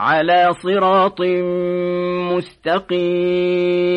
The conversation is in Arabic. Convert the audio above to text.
على صراط مستقيم.